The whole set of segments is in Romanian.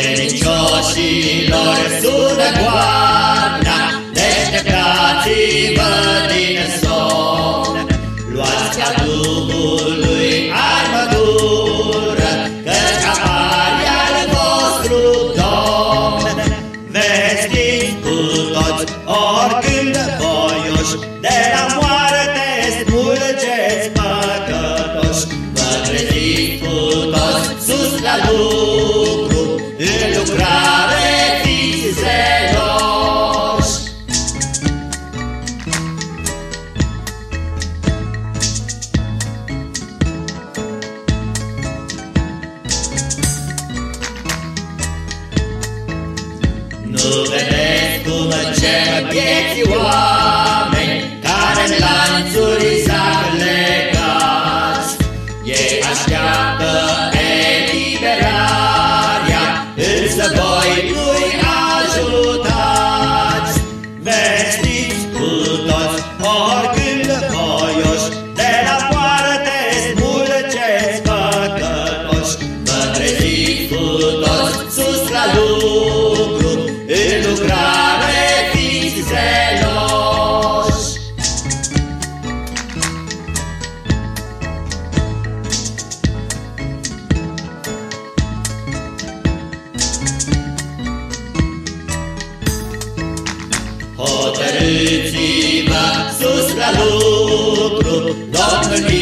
Credincioșilor sună goana, Deșteptați-vă din somn, Luați ca Duhului armătură, Căci apare al vostru Domn. Vestiți cu toți, oricând voioși, De la moarte smulgeți păcătoși, Vă treziți cu toți sus la lucru, Nu vedeți cum cer vieții oameni Care în lanțuri s-ar legați Ei așteaptă Însă voi nu-i ajutați. Vestiți cu toți, oricând voioși De la moarte smulgeți păcătoși Vă treziți cu toți sus la lucru Hotărâți-vă sus la lucru, Domnul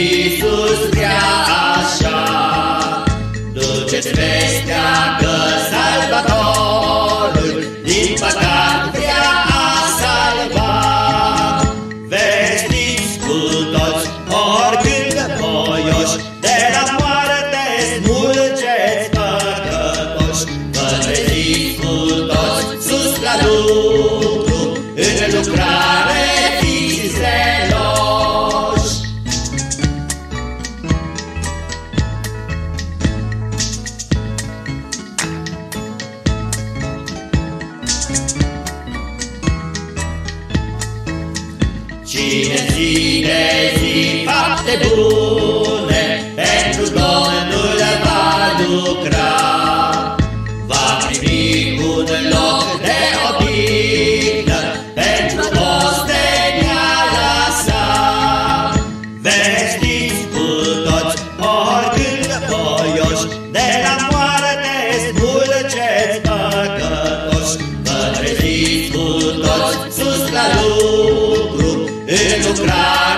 Vine zi de zi fapte bune, Pentru Domnul va lucra. Israel.